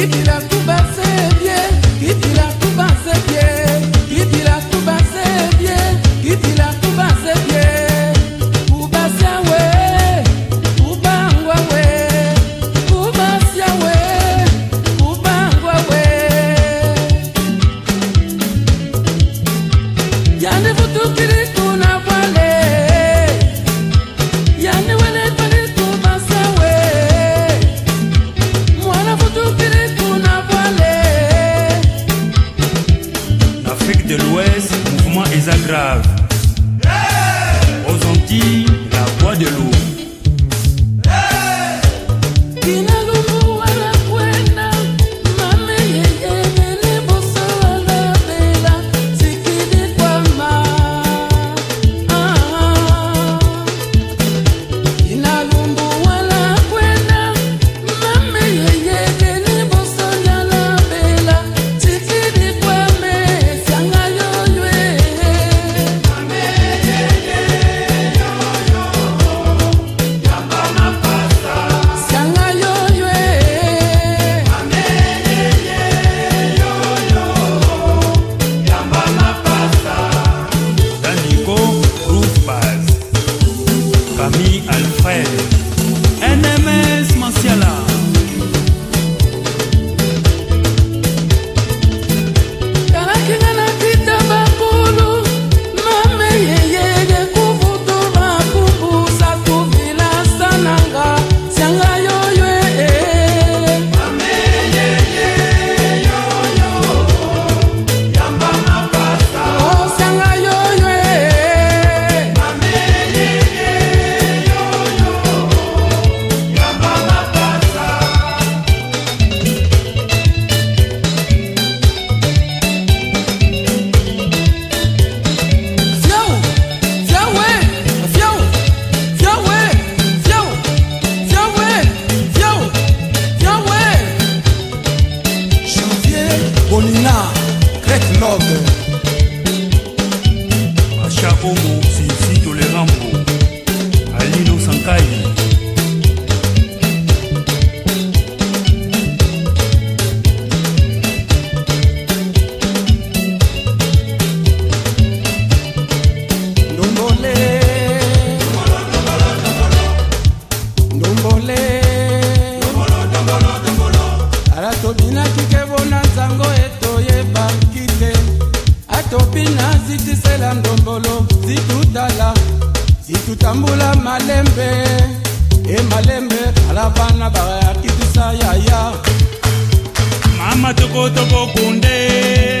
it up. l'Ouest, mouvement est agrave. povo tina zitisela ndombolo zitutala zitutambula malembe e malembe ala bana bakitisa yaya mama tokotoko kunde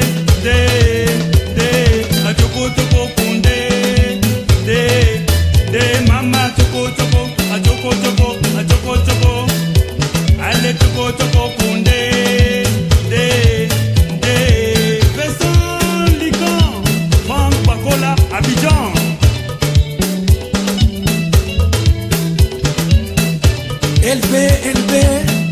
baby.